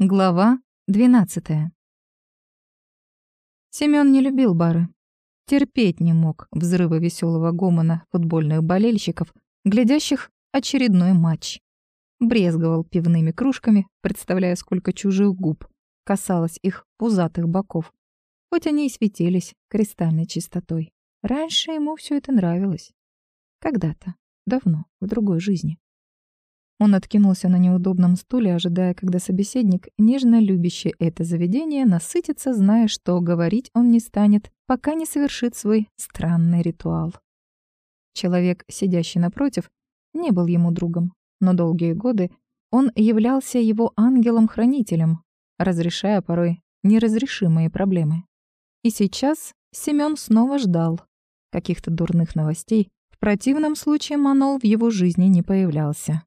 Глава 12. Семён не любил бары. Терпеть не мог взрывы веселого гомона футбольных болельщиков, глядящих очередной матч. Брезговал пивными кружками, представляя, сколько чужих губ касалось их пузатых боков, хоть они и светились кристальной чистотой. Раньше ему все это нравилось. Когда-то, давно, в другой жизни. Он откинулся на неудобном стуле, ожидая, когда собеседник, нежно любящий это заведение, насытится, зная, что говорить он не станет, пока не совершит свой странный ритуал. Человек, сидящий напротив, не был ему другом, но долгие годы он являлся его ангелом-хранителем, разрешая порой неразрешимые проблемы. И сейчас Семён снова ждал каких-то дурных новостей, в противном случае Манол в его жизни не появлялся.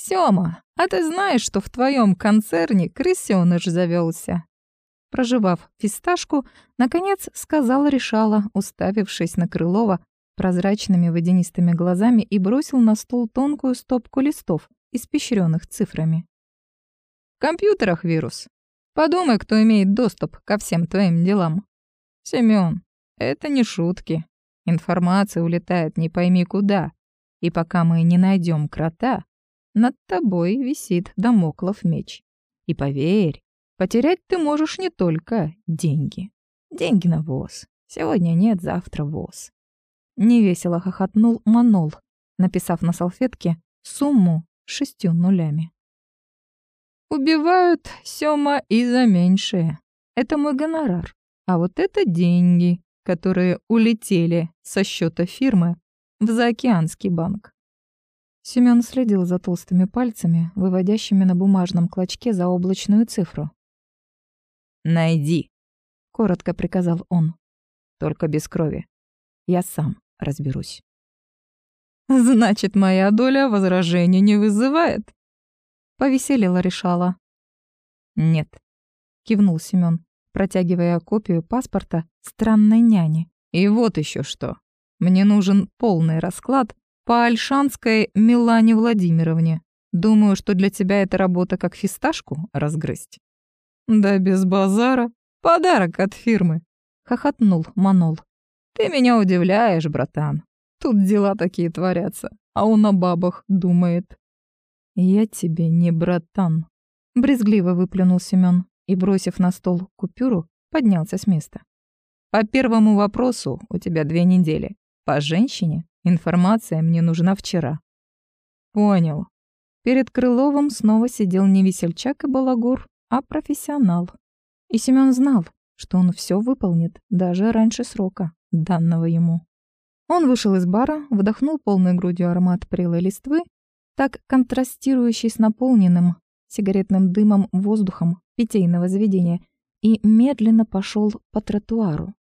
«Сёма, а ты знаешь, что в твоем концерне крысёныш завелся? Проживав фисташку, наконец сказал Решала, уставившись на Крылова прозрачными водянистыми глазами и бросил на стол тонкую стопку листов, испещренных цифрами. «В компьютерах вирус. Подумай, кто имеет доступ ко всем твоим делам. Семён, это не шутки. Информация улетает не пойми куда. И пока мы не найдем крота, над тобой висит домоклов меч. И поверь, потерять ты можешь не только деньги. Деньги на воз. Сегодня нет, завтра воз. Невесело хохотнул Манол, написав на салфетке сумму шестью нулями. Убивают Сёма и за меньшее. Это мой гонорар. А вот это деньги, которые улетели со счета фирмы в Заокеанский банк. Семён следил за толстыми пальцами, выводящими на бумажном клочке заоблачную цифру. «Найди», — коротко приказал он. «Только без крови. Я сам разберусь». «Значит, моя доля возражения не вызывает?» Повеселила решала. «Нет», — кивнул Семён, протягивая копию паспорта странной няни. «И вот еще что. Мне нужен полный расклад по Альшанской Милане Владимировне. Думаю, что для тебя эта работа как фисташку разгрызть». «Да без базара. Подарок от фирмы», — хохотнул Манол. «Ты меня удивляешь, братан. Тут дела такие творятся, а он о бабах думает». «Я тебе не братан», — брезгливо выплюнул Семён и, бросив на стол купюру, поднялся с места. «По первому вопросу у тебя две недели. По женщине Информация мне нужна вчера». «Понял». Перед Крыловым снова сидел не весельчак и балагур, а профессионал. И Семён знал, что он все выполнит даже раньше срока, данного ему. Он вышел из бара, вдохнул полной грудью аромат прелой листвы, так контрастирующий с наполненным сигаретным дымом воздухом питейного заведения, и медленно пошел по тротуару.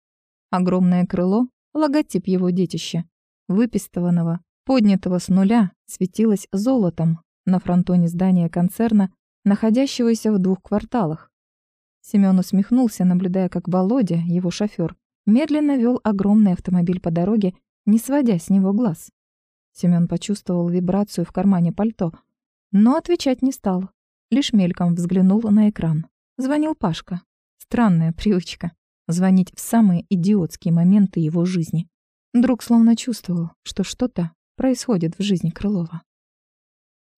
Огромное крыло — логотип его детища, выпистованного, поднятого с нуля, светилось золотом на фронтоне здания концерна, находящегося в двух кварталах. Семён усмехнулся, наблюдая, как Володя, его шофёр, медленно вёл огромный автомобиль по дороге, не сводя с него глаз. Семён почувствовал вибрацию в кармане пальто, но отвечать не стал. Лишь мельком взглянул на экран. Звонил Пашка. Странная привычка. Звонить в самые идиотские моменты его жизни. Друг словно чувствовал, что что-то происходит в жизни Крылова.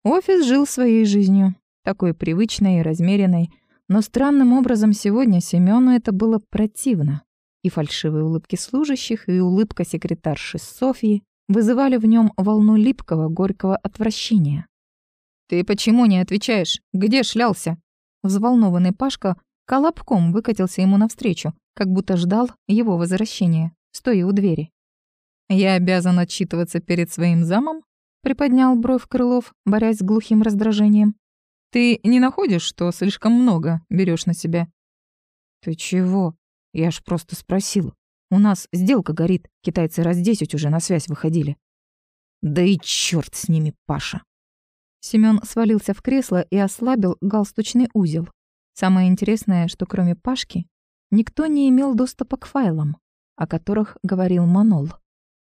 Офис жил своей жизнью, такой привычной и размеренной, но странным образом сегодня Семёну это было противно. И фальшивые улыбки служащих, и улыбка секретарши Софьи вызывали в нем волну липкого, горького отвращения. «Ты почему не отвечаешь? Где шлялся?» Взволнованный Пашка колобком выкатился ему навстречу, как будто ждал его возвращения, стоя у двери. «Я обязан отчитываться перед своим замом?» — приподнял бровь Крылов, борясь с глухим раздражением. «Ты не находишь, что слишком много берешь на себя?» «Ты чего? Я ж просто спросил. У нас сделка горит, китайцы раз десять уже на связь выходили». «Да и черт с ними, Паша!» Семён свалился в кресло и ослабил галстучный узел. Самое интересное, что кроме Пашки, никто не имел доступа к файлам, о которых говорил Манол.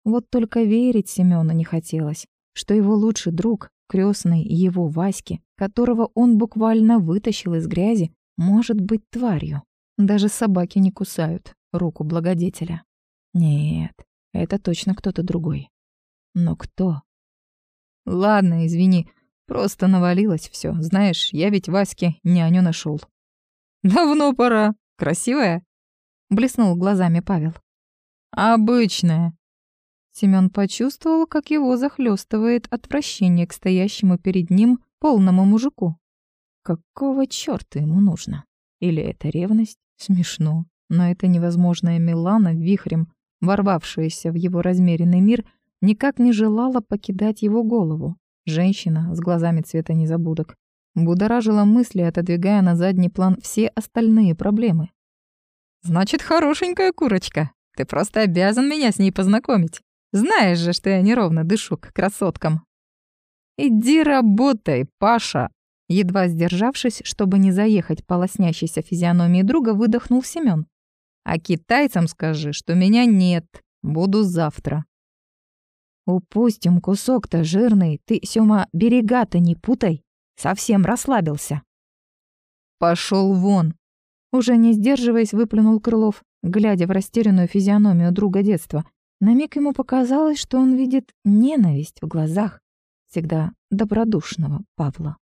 Вот только верить Семёну не хотелось, что его лучший друг, крестный его Васьки, которого он буквально вытащил из грязи, может быть тварью. Даже собаки не кусают руку благодетеля. Нет, это точно кто-то другой. Но кто? Ладно, извини, просто навалилось все. Знаешь, я ведь Ваське няню нашел. Давно пора. Красивая? Блеснул глазами Павел. Обычная. Семён почувствовал, как его захлестывает отвращение к стоящему перед ним полному мужику. Какого чёрта ему нужно? Или это ревность? Смешно. Но это невозможная Милана вихрем, ворвавшаяся в его размеренный мир, никак не желала покидать его голову. Женщина с глазами цвета незабудок будоражила мысли, отодвигая на задний план все остальные проблемы. «Значит, хорошенькая курочка. Ты просто обязан меня с ней познакомить. Знаешь же, что я неровно дышу к красоткам». «Иди работай, Паша!» Едва сдержавшись, чтобы не заехать по лоснящейся физиономии друга, выдохнул Семён. «А китайцам скажи, что меня нет. Буду завтра». «Упустим кусок-то жирный. Ты, Сёма, берега-то не путай. Совсем расслабился». Пошел вон!» Уже не сдерживаясь, выплюнул Крылов, глядя в растерянную физиономию друга детства. На миг ему показалось, что он видит ненависть в глазах всегда добродушного Павла.